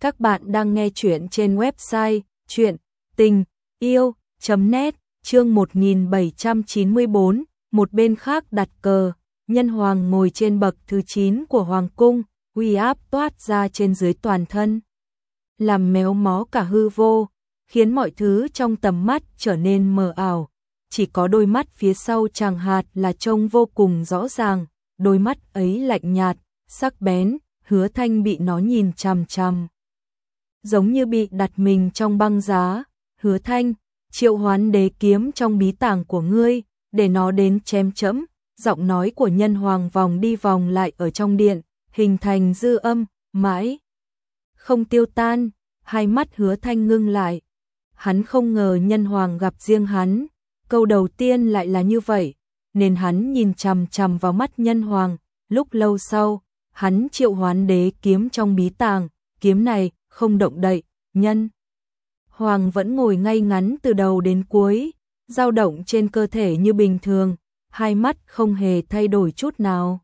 Các bạn đang nghe chuyện trên website chuyện tình yêu.net chương 1794, một bên khác đặt cờ, nhân hoàng ngồi trên bậc thứ 9 của hoàng cung, uy áp toát ra trên dưới toàn thân. Làm méo mó cả hư vô, khiến mọi thứ trong tầm mắt trở nên mờ ảo. Chỉ có đôi mắt phía sau chàng hạt là trông vô cùng rõ ràng, đôi mắt ấy lạnh nhạt, sắc bén, hứa thanh bị nó nhìn chằm chằm. Giống như bị đặt mình trong băng giá, hứa thanh, triệu hoán đế kiếm trong bí tàng của ngươi, để nó đến chém chẫm, giọng nói của nhân hoàng vòng đi vòng lại ở trong điện, hình thành dư âm, mãi. Không tiêu tan, hai mắt hứa thanh ngưng lại. Hắn không ngờ nhân hoàng gặp riêng hắn, câu đầu tiên lại là như vậy, nên hắn nhìn chằm chằm vào mắt nhân hoàng, lúc lâu sau, hắn triệu hoán đế kiếm trong bí tàng, kiếm này không động đậy, nhân. Hoàng vẫn ngồi ngay ngắn từ đầu đến cuối, dao động trên cơ thể như bình thường, hai mắt không hề thay đổi chút nào.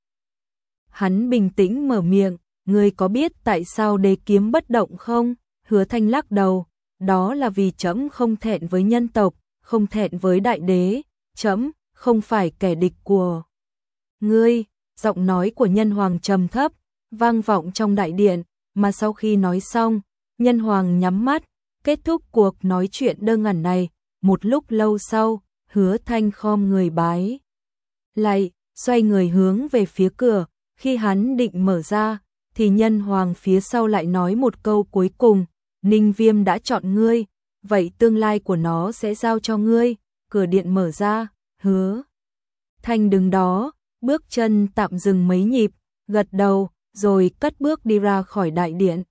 Hắn bình tĩnh mở miệng, ngươi có biết tại sao đế kiếm bất động không? Hứa thanh lắc đầu, đó là vì trẫm không thẹn với nhân tộc, không thẹn với đại đế, trẫm không phải kẻ địch của ngươi. Giọng nói của nhân hoàng trầm thấp, vang vọng trong đại điện, mà sau khi nói xong, nhân hoàng nhắm mắt, kết thúc cuộc nói chuyện đơn ngẩn này, một lúc lâu sau, hứa thanh khom người bái. Lại, xoay người hướng về phía cửa, khi hắn định mở ra, thì nhân hoàng phía sau lại nói một câu cuối cùng, Ninh Viêm đã chọn ngươi, vậy tương lai của nó sẽ giao cho ngươi, cửa điện mở ra, hứa. Thanh đứng đó, bước chân tạm dừng mấy nhịp, gật đầu, rồi cất bước đi ra khỏi đại điện.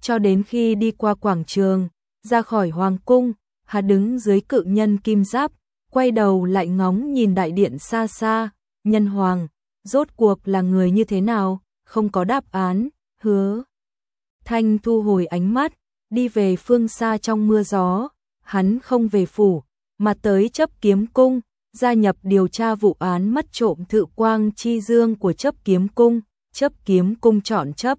Cho đến khi đi qua quảng trường, ra khỏi hoàng cung, hà đứng dưới cự nhân kim giáp, quay đầu lại ngóng nhìn đại điện xa xa, nhân hoàng, rốt cuộc là người như thế nào, không có đáp án, hứa. Thanh thu hồi ánh mắt, đi về phương xa trong mưa gió, hắn không về phủ, mà tới chấp kiếm cung, gia nhập điều tra vụ án mất trộm thự quang chi dương của chấp kiếm cung, chấp kiếm cung chọn chấp.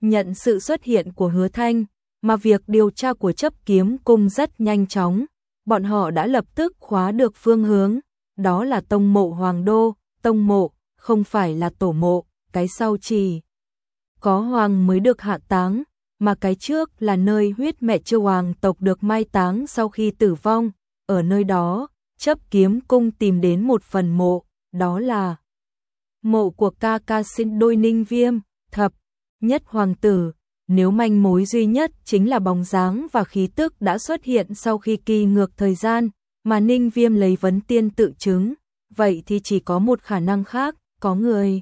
Nhận sự xuất hiện của hứa thanh, mà việc điều tra của chấp kiếm cung rất nhanh chóng, bọn họ đã lập tức khóa được phương hướng, đó là tông mộ hoàng đô, tông mộ, không phải là tổ mộ, cái sau chỉ có hoàng mới được hạ táng, mà cái trước là nơi huyết mẹ chưa hoàng tộc được mai táng sau khi tử vong, ở nơi đó, chấp kiếm cung tìm đến một phần mộ, đó là mộ của ca ca sinh đôi ninh viêm, thập, nhất hoàng tử, nếu manh mối duy nhất chính là bóng dáng và khí tức đã xuất hiện sau khi kỳ ngược thời gian, mà ninh viêm lấy vấn tiên tự chứng, vậy thì chỉ có một khả năng khác, có người.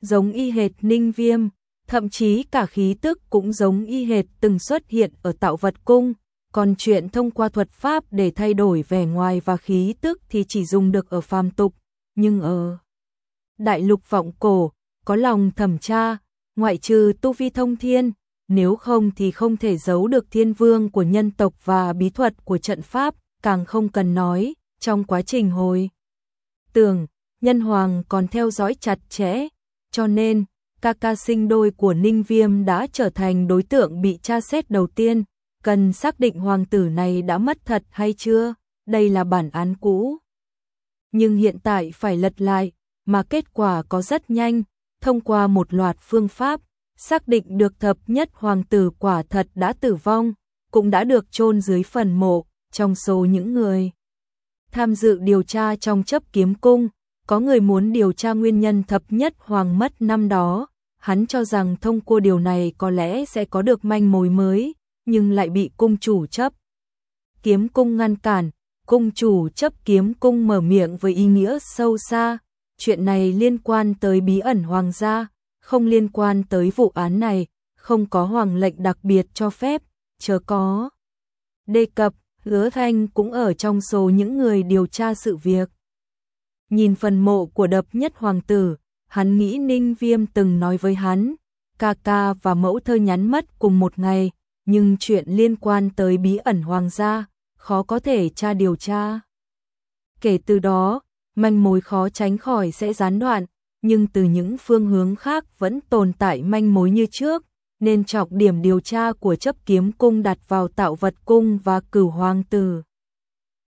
Giống y hệt ninh viêm, thậm chí cả khí tức cũng giống y hệt từng xuất hiện ở tạo vật cung, còn chuyện thông qua thuật pháp để thay đổi vẻ ngoài và khí tức thì chỉ dùng được ở phàm tục, nhưng ở đại lục vọng cổ, có lòng thẩm tra, ngoại trừ tu vi thông thiên, nếu không thì không thể giấu được thiên vương của nhân tộc và bí thuật của trận pháp, càng không cần nói, trong quá trình hồi. Tưởng, nhân hoàng còn theo dõi chặt chẽ, cho nên, ca ca sinh đôi của Ninh Viêm đã trở thành đối tượng bị tra xét đầu tiên, cần xác định hoàng tử này đã mất thật hay chưa, đây là bản án cũ. Nhưng hiện tại phải lật lại, mà kết quả có rất nhanh, thông qua một loạt phương pháp, xác định được thập nhất hoàng tử quả thật đã tử vong, cũng đã được chôn dưới phần mộ, trong số những người tham dự điều tra trong chấp kiếm cung, có người muốn điều tra nguyên nhân thập nhất hoàng mất năm đó, hắn cho rằng thông qua điều này có lẽ sẽ có được manh mối mới, nhưng lại bị cung chủ chấp. Kiếm cung ngăn cản, cung chủ chấp kiếm cung mở miệng với ý nghĩa sâu xa, chuyện này liên quan tới bí ẩn hoàng gia, không liên quan tới vụ án này, không có hoàng lệnh đặc biệt cho phép, chờ có. Đề cập, hứa thanh cũng ở trong số những người điều tra sự việc. Nhìn phần mộ của đập nhất hoàng tử, hắn nghĩ Ninh Viêm từng nói với hắn, ca ca và mẫu thơ nhắn mất cùng một ngày, nhưng chuyện liên quan tới bí ẩn hoàng gia, khó có thể tra điều tra. Kể từ đó, manh mối khó tránh khỏi sẽ gián đoạn, nhưng từ những phương hướng khác vẫn tồn tại manh mối như trước, nên trọng điểm điều tra của chấp kiếm cung đặt vào tạo vật cung và cửu hoàng tử.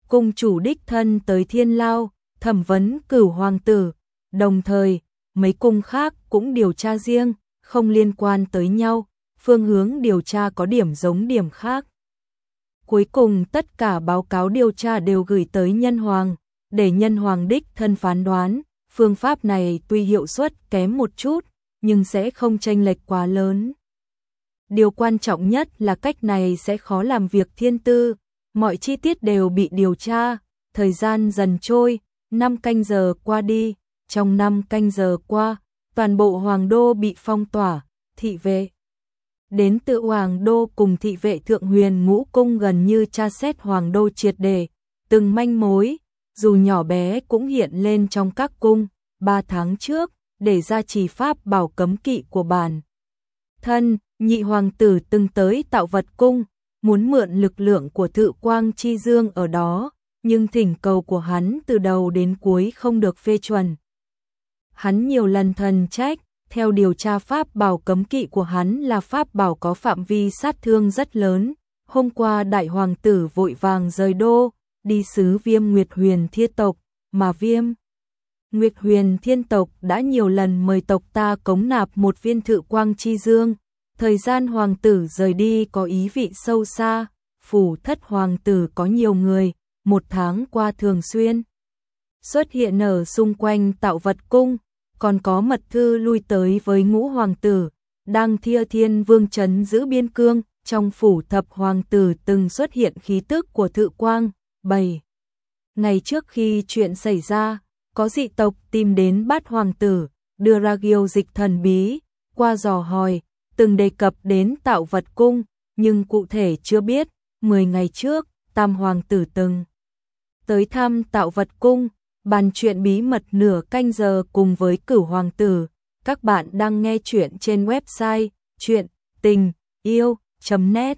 Cung chủ đích thân tới thiên lao, thẩm vấn cửu hoàng tử, đồng thời, mấy cung khác cũng điều tra riêng, không liên quan tới nhau, phương hướng điều tra có điểm giống điểm khác. Cuối cùng tất cả báo cáo điều tra đều gửi tới nhân hoàng, để nhân hoàng đích thân phán đoán, phương pháp này tuy hiệu suất kém một chút, nhưng sẽ không chênh lệch quá lớn. Điều quan trọng nhất là cách này sẽ khó làm việc thiên tư, mọi chi tiết đều bị điều tra, thời gian dần trôi, 5 canh giờ qua đi, trong 5 canh giờ qua, toàn bộ hoàng đô bị phong tỏa, thị vệ. Đến tự hoàng đô cùng thị vệ thượng huyền ngũ cung gần như tra xét hoàng đô triệt đề, từng manh mối, dù nhỏ bé cũng hiện lên trong các cung, ba tháng trước, để ra trì pháp bảo cấm kỵ của bản. Thân, nhị hoàng tử từng tới tạo vật cung, muốn mượn lực lượng của thự quang chi dương ở đó, nhưng thỉnh cầu của hắn từ đầu đến cuối không được phê chuẩn. Hắn nhiều lần thần trách, theo điều tra pháp bảo cấm kỵ của hắn là pháp bảo có phạm vi sát thương rất lớn. Hôm qua đại hoàng tử vội vàng rời đô, đi sứ viêm Nguyệt Huyền thiên tộc, mà viêm Nguyệt Huyền thiên tộc đã nhiều lần mời tộc ta cống nạp một viên thự quang chi dương. Thời gian hoàng tử rời đi có ý vị sâu xa, phủ thất hoàng tử có nhiều người, một tháng qua thường xuyên. Xuất hiện ở xung quanh tạo vật cung, còn có mật thư lui tới với ngũ hoàng tử, đang thia thiên vương chấn giữ biên cương, trong phủ thập hoàng tử từng xuất hiện khí tức của thự quang, 7. Ngày trước khi chuyện xảy ra, có dị tộc tìm đến bát hoàng tử, đưa ra ghiêu dịch thần bí, qua dò hỏi, từng đề cập đến tạo vật cung, nhưng cụ thể chưa biết, 10 ngày trước, tam hoàng tử từng tới thăm tạo vật cung, bàn chuyện bí mật nửa canh giờ cùng với cửu hoàng tử. Các bạn đang nghe chuyện trên website chuyện tình yêu.net